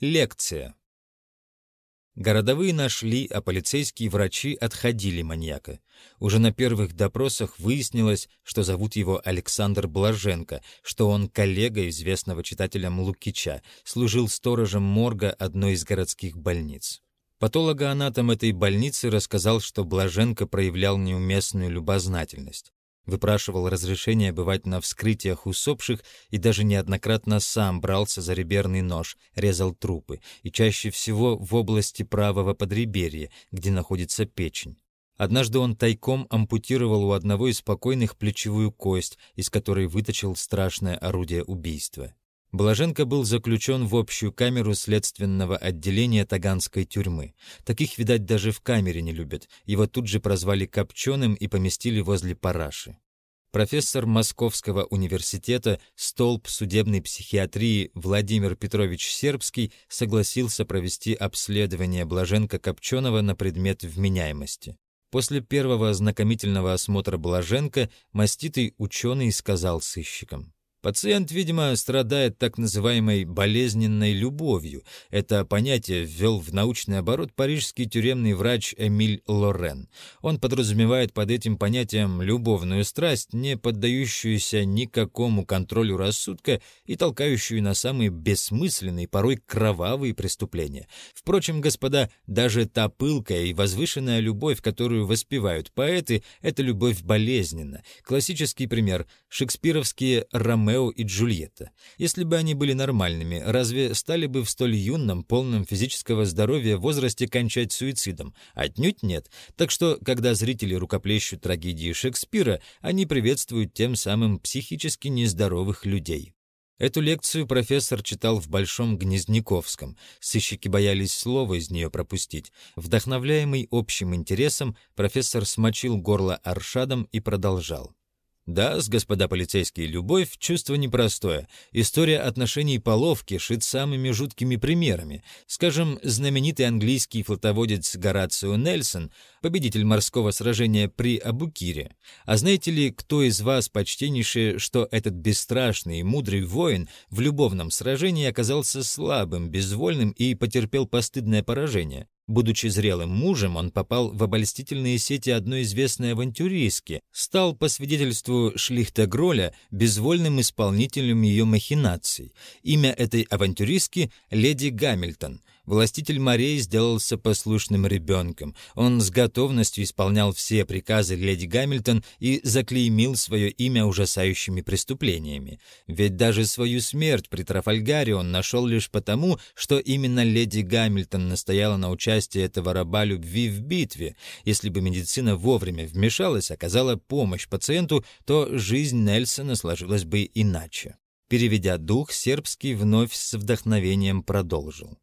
Лекция. Городовые нашли, а полицейские врачи отходили маньяка. Уже на первых допросах выяснилось, что зовут его Александр Блаженко, что он коллега известного читателя Лукича, служил сторожем морга одной из городских больниц. Патологоанатом этой больницы рассказал, что Блаженко проявлял неуместную любознательность выпрашивал разрешение бывать на вскрытиях усопших и даже неоднократно сам брался за реберный нож, резал трупы, и чаще всего в области правого подреберья, где находится печень. Однажды он тайком ампутировал у одного из покойных плечевую кость, из которой выточил страшное орудие убийства. Блаженко был заключен в общую камеру следственного отделения Таганской тюрьмы. Таких, видать, даже в камере не любят. Его тут же прозвали Копченым и поместили возле параши. Профессор Московского университета, столб судебной психиатрии Владимир Петрович Сербский согласился провести обследование Блаженко Копченого на предмет вменяемости. После первого ознакомительного осмотра Блаженко маститый ученый сказал сыщикам. Пациент, видимо, страдает так называемой болезненной любовью. Это понятие ввел в научный оборот парижский тюремный врач Эмиль Лорен. Он подразумевает под этим понятием любовную страсть, не поддающуюся никакому контролю рассудка и толкающую на самые бессмысленные, порой кровавые преступления. Впрочем, господа, даже та пылкая и возвышенная любовь, которую воспевают поэты, это любовь болезненна. Классический пример – шекспировские романы Ромео и Джульетта. Если бы они были нормальными, разве стали бы в столь юном, полном физического здоровья возрасте кончать суицидом? Отнюдь нет. Так что, когда зрители рукоплещут трагедии Шекспира, они приветствуют тем самым психически нездоровых людей. Эту лекцию профессор читал в Большом Гнездниковском. Сыщики боялись слова из нее пропустить. Вдохновляемый общим интересом, профессор смочил горло аршадом и продолжал. Да, господа полицейские, любовь — чувство непростое. История отношений полов кишит самыми жуткими примерами. Скажем, знаменитый английский флотоводец Горацио Нельсон, победитель морского сражения при Абукире. А знаете ли, кто из вас, почтеннейший, что этот бесстрашный и мудрый воин в любовном сражении оказался слабым, безвольным и потерпел постыдное поражение? Будучи зрелым мужем, он попал в обольстительные сети одной известной авантюристки, стал, по свидетельству Шлихта Гроля, безвольным исполнителем ее махинаций. Имя этой авантюристки — Леди Гамильтон. Властитель морей сделался послушным ребенком. Он с готовностью исполнял все приказы леди Гамильтон и заклеймил свое имя ужасающими преступлениями. Ведь даже свою смерть при Трафальгаре он нашел лишь потому, что именно леди Гамильтон настояла на участии этого раба любви в битве. Если бы медицина вовремя вмешалась, оказала помощь пациенту, то жизнь Нельсона сложилась бы иначе. Переведя дух, сербский вновь с вдохновением продолжил.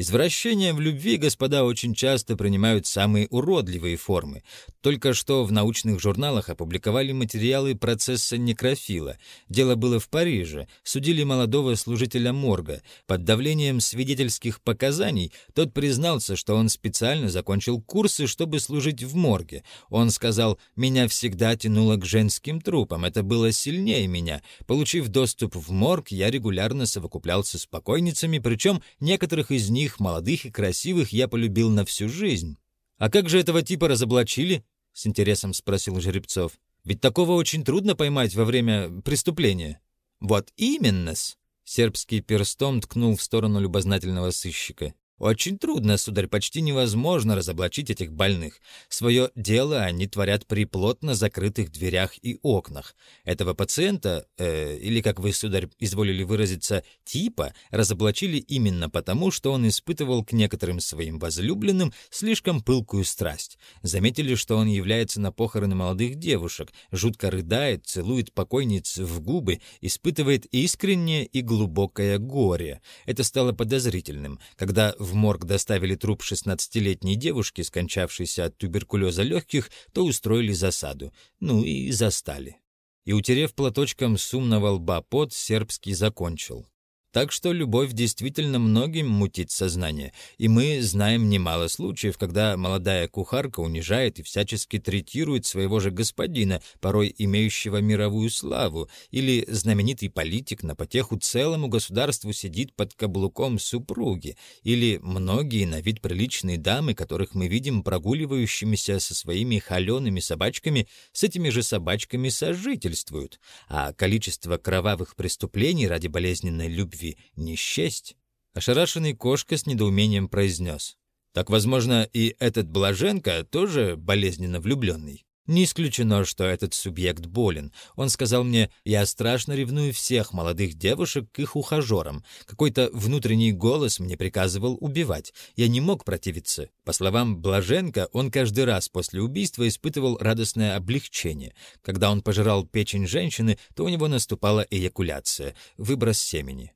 Извращения в любви, господа, очень часто принимают самые уродливые формы. Только что в научных журналах опубликовали материалы процесса некрофила. Дело было в Париже. Судили молодого служителя морга. Под давлением свидетельских показаний тот признался, что он специально закончил курсы, чтобы служить в морге. Он сказал, «Меня всегда тянуло к женским трупам. Это было сильнее меня. Получив доступ в морг, я регулярно совокуплялся с покойницами, причем некоторых из них них, молодых и красивых, я полюбил на всю жизнь. А как же этого типа разоблачили? С интересом спросил Жеребцов. Ведь такого очень трудно поймать во время преступления. Вот именно-с. Сербский перстом ткнул в сторону любознательного сыщика. Очень трудно, сударь, почти невозможно разоблачить этих больных. Свое дело они творят при плотно закрытых дверях и окнах. Этого пациента, э, или, как вы, сударь, изволили выразиться, типа, разоблачили именно потому, что он испытывал к некоторым своим возлюбленным слишком пылкую страсть. Заметили, что он является на похороны молодых девушек, жутко рыдает, целует покойниц в губы, испытывает искреннее и глубокое горе. Это стало подозрительным, когда в морг доставили труп 16-летней девушки, скончавшейся от туберкулеза легких, то устроили засаду. Ну и застали. И, утерев платочком с умного лба пот, сербский закончил. Так что любовь действительно многим мутит сознание, и мы знаем немало случаев, когда молодая кухарка унижает и всячески третирует своего же господина, порой имеющего мировую славу, или знаменитый политик на потеху целому государству сидит под каблуком супруги, или многие на вид приличные дамы, которых мы видим прогуливающимися со своими холеными собачками, с этими же собачками сожительствуют, а количество кровавых преступлений ради болезненной любви любви не счесть. Ошарашенный кошка с недоумением произнес. Так, возможно, и этот Блаженко тоже болезненно влюбленный. Не исключено, что этот субъект болен. Он сказал мне, я страшно ревную всех молодых девушек к их ухажерам. Какой-то внутренний голос мне приказывал убивать. Я не мог противиться. По словам Блаженко, он каждый раз после убийства испытывал радостное облегчение. Когда он пожирал печень женщины, то у него наступала эякуляция, выброс семени.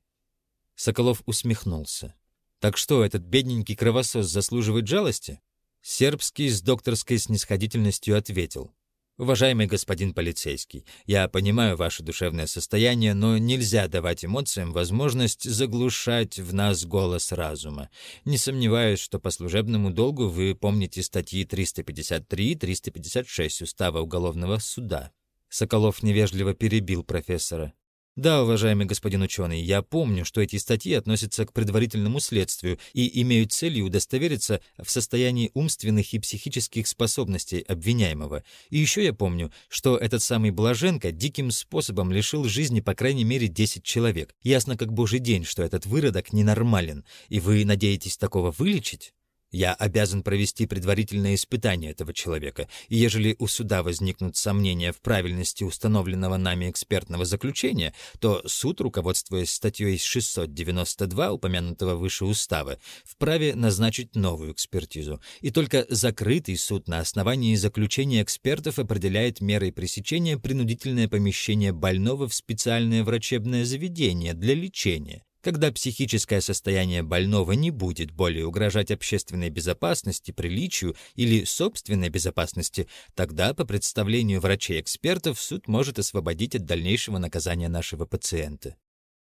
Соколов усмехнулся. «Так что, этот бедненький кровосос заслуживает жалости?» Сербский с докторской снисходительностью ответил. «Уважаемый господин полицейский, я понимаю ваше душевное состояние, но нельзя давать эмоциям возможность заглушать в нас голос разума. Не сомневаюсь, что по служебному долгу вы помните статьи 353 и 356 Устава Уголовного суда». Соколов невежливо перебил профессора. Да, уважаемый господин ученый, я помню, что эти статьи относятся к предварительному следствию и имеют целью удостовериться в состоянии умственных и психических способностей обвиняемого. И еще я помню, что этот самый Блаженко диким способом лишил жизни по крайней мере 10 человек. Ясно как божий день, что этот выродок ненормален. И вы надеетесь такого вылечить? Я обязан провести предварительное испытание этого человека, и ежели у суда возникнут сомнения в правильности установленного нами экспертного заключения, то суд, руководствуясь статьей 692 упомянутого выше устава, вправе назначить новую экспертизу. И только закрытый суд на основании заключения экспертов определяет мерой пресечения принудительное помещение больного в специальное врачебное заведение для лечения. Когда психическое состояние больного не будет более угрожать общественной безопасности, приличию или собственной безопасности, тогда, по представлению врачей-экспертов, суд может освободить от дальнейшего наказания нашего пациента.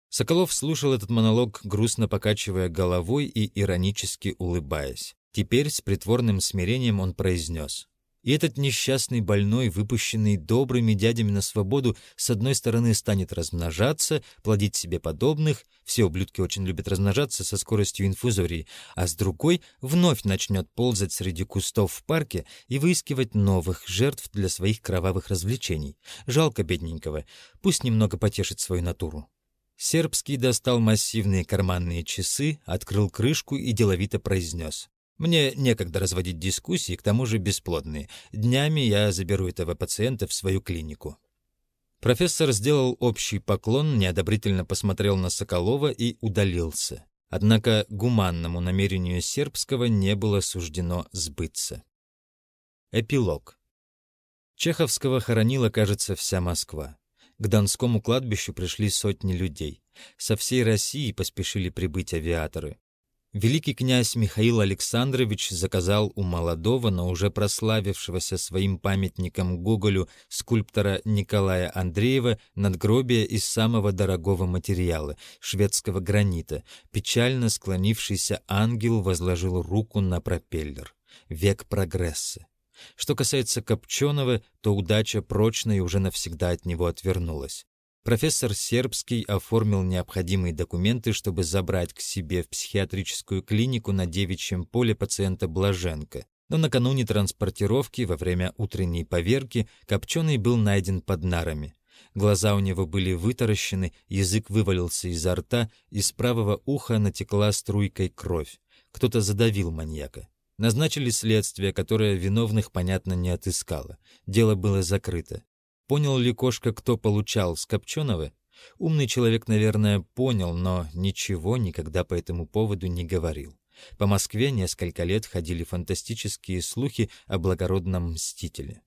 Соколов слушал этот монолог, грустно покачивая головой и иронически улыбаясь. Теперь с притворным смирением он произнес. И этот несчастный больной, выпущенный добрыми дядями на свободу, с одной стороны станет размножаться, плодить себе подобных, все ублюдки очень любят размножаться со скоростью инфузории, а с другой вновь начнет ползать среди кустов в парке и выискивать новых жертв для своих кровавых развлечений. Жалко бедненького, пусть немного потешит свою натуру. Сербский достал массивные карманные часы, открыл крышку и деловито произнес. Мне некогда разводить дискуссии, к тому же бесплодные. Днями я заберу этого пациента в свою клинику. Профессор сделал общий поклон, неодобрительно посмотрел на Соколова и удалился. Однако гуманному намерению сербского не было суждено сбыться. Эпилог. Чеховского хоронила, кажется, вся Москва. К Донскому кладбищу пришли сотни людей. Со всей России поспешили прибыть авиаторы. Великий князь Михаил Александрович заказал у молодого, но уже прославившегося своим памятником Гоголю скульптора Николая Андреева надгробие из самого дорогого материала — шведского гранита. Печально склонившийся ангел возложил руку на пропеллер. Век прогресса. Что касается Копченого, то удача прочно и уже навсегда от него отвернулась. Профессор Сербский оформил необходимые документы, чтобы забрать к себе в психиатрическую клинику на девичьем поле пациента Блаженко. Но накануне транспортировки, во время утренней поверки, Копченый был найден под нарами. Глаза у него были вытаращены, язык вывалился изо рта, из правого уха натекла струйкой кровь. Кто-то задавил маньяка. Назначили следствие, которое виновных, понятно, не отыскало. Дело было закрыто. Понял ли кошка, кто получал с? Умный человек, наверное, понял, но ничего никогда по этому поводу не говорил. По Москве несколько лет ходили фантастические слухи о благородном мстителе.